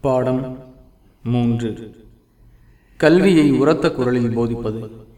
பாடம் மூன்று. கல்வியை உரத்த குரலில் போதிப்பது.